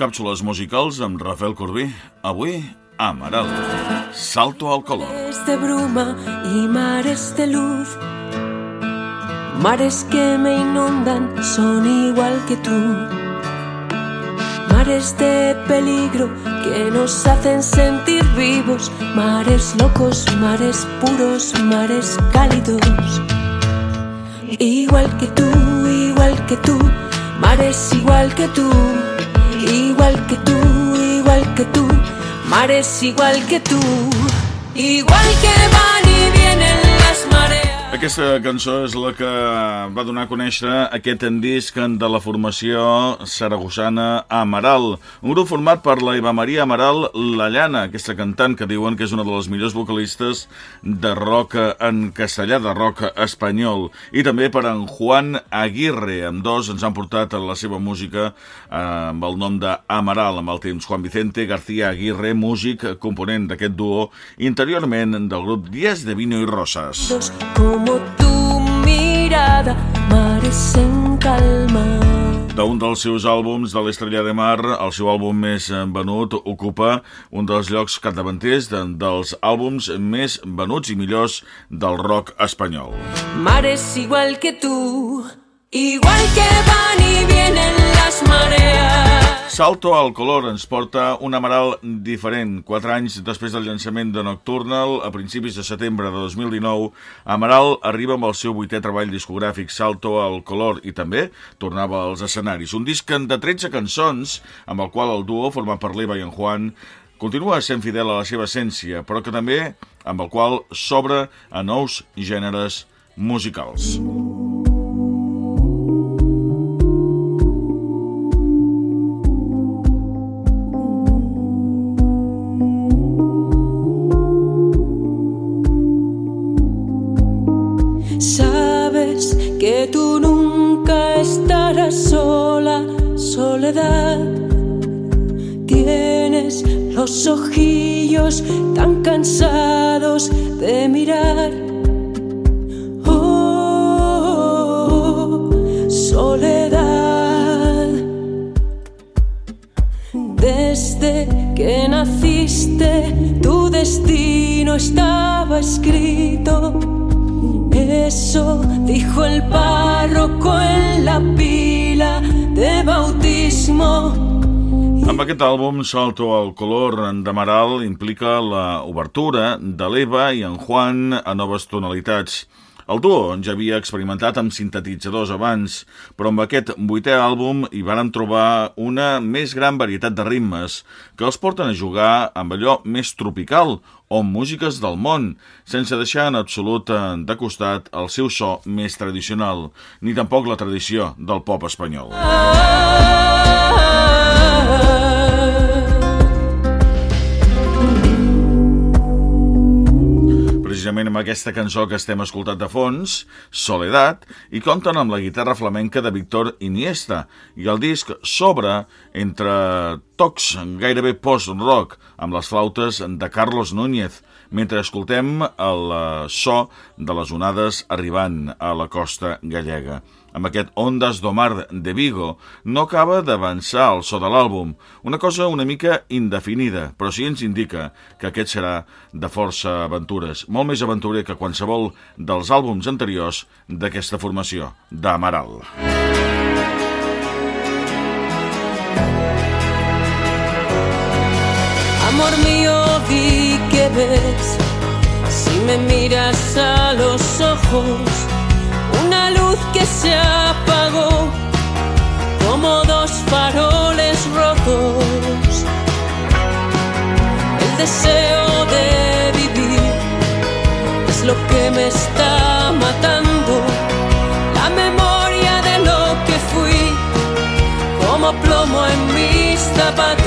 Càpsules musicals amb Rafael Corbí. Avui, Amaral. Salto al color. Mares de bruma y mares de luz. Mares que me inundan son igual que tú. Mares de peligro que nos hacen sentir vivos. Mares locos, mares puros, mares cálidos. Igual que tú, igual que tú. Mares igual que tú. Igual que tú, igual que tú. Mares igual que tú. Igual Aquesta cançó és la que va donar a conèixer aquest disc de la formació saragossana Amaral, un grup format per la Eva Maria Amaral Lallana, aquesta cantant que diuen que és una de les millors vocalistes de rock en castellà, de rock espanyol, i també per en Juan Aguirre, amb dos ens han portat la seva música amb el nom d'Amaral, amb el temps Juan Vicente García Aguirre, músic, component d'aquest duo, interiorment del grup Dies de Vino i Rosas. Dos como mirada, mares calma. D'un dels seus àlbums de l'Estrella de Mar, el seu àlbum més eh, venut ocupa un dels llocs capdavanters de, dels àlbums més venuts i millors del rock espanyol. Mares igual que tú, igual que van y vienen las. Salto al color ens porta un amaral diferent. Quatre anys després del llançament de Nocturnal, a principis de setembre de 2019, Amaral arriba amb el seu vuitè treball discogràfic Salto al color i també tornava als escenaris. Un disc de 13 cançons, amb el qual el duo, format per l'Eva i en Juan, continua sent fidel a la seva essència, però que també amb el qual s'obre a nous gèneres musicals. Sabes que tú nunca estarás sola, soledad. Tienes los ojillos tan cansados de mirar. Oh, soledad. Desde que naciste, tu destino estaba escrito. Eso dijo el párroco en la pila de bautismo. Amb aquest àlbum, Salto al color d'Amaral implica la obertura de l'Eva i en Juan a noves tonalitats. El duo ja havia experimentat amb sintetitzadors abans, però amb aquest vuitè àlbum hi varen trobar una més gran varietat de ritmes que els porten a jugar amb allò més tropical o músiques del món, sense deixar en absolut de costat el seu so més tradicional, ni tampoc la tradició del pop espanyol. precisament aquesta cançó que estem escoltant de fons, Soledad, i compten amb la guitarra flamenca de Víctor Iniesta, i el disc s'obre entre tocs gairebé post-rock amb les flautes de Carlos Núñez, mentre escoltem el so de les onades arribant a la costa gallega amb aquest Ondas do Mar de Vigo, no acaba d'avançar el so de l'àlbum, una cosa una mica indefinida, però sí ens indica que aquest serà de força aventures, molt més aventurer que qualsevol dels àlbums anteriors d'aquesta formació, d'Amaral. Amor mío, di que ves. Si me miras a los ojos se apagó como dos faroles rotos. El deseo de vivir es lo que me está matando. La memoria de lo que fui como plomo en mis zapatos.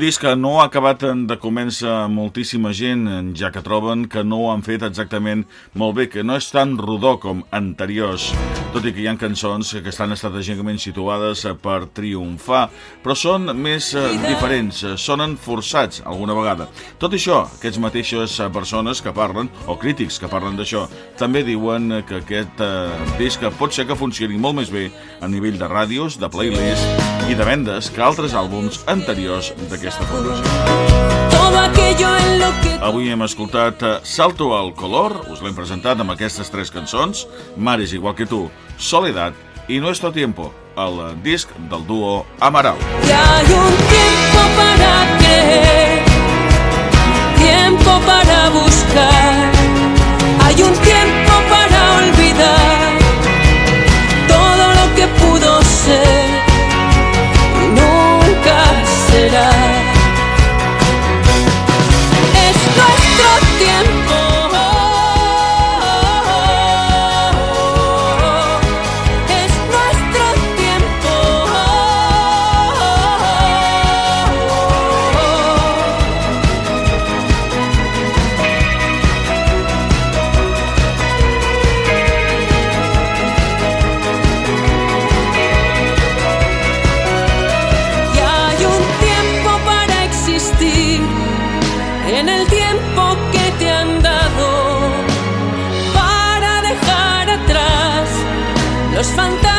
Disc que no ha acabat de començar moltíssima gent, ja que troben que no ho han fet exactament molt bé, que no és tan rodó com anteriors. tot i que hi ha cançons que estan estratègicament situades per triomfar, però són més eh, diferents, sonen forçats alguna vegada. Tot això, aquests mateixes persones que parlen, o crítics que parlen d'això, també diuen que aquest eh, disc pot ser que funcioni molt més bé a nivell de ràdios, de playlist i de vendes que altres àlbums anteriors d'aquesta formació. Avui hem escoltat eh, Salto al color, us l'hem presentat amb aquestes tres cançons, Mares igual que tu, Soledad i Nuestro tiempo, el disc del duo Amaral. Y hay un tiempo para los fantasmas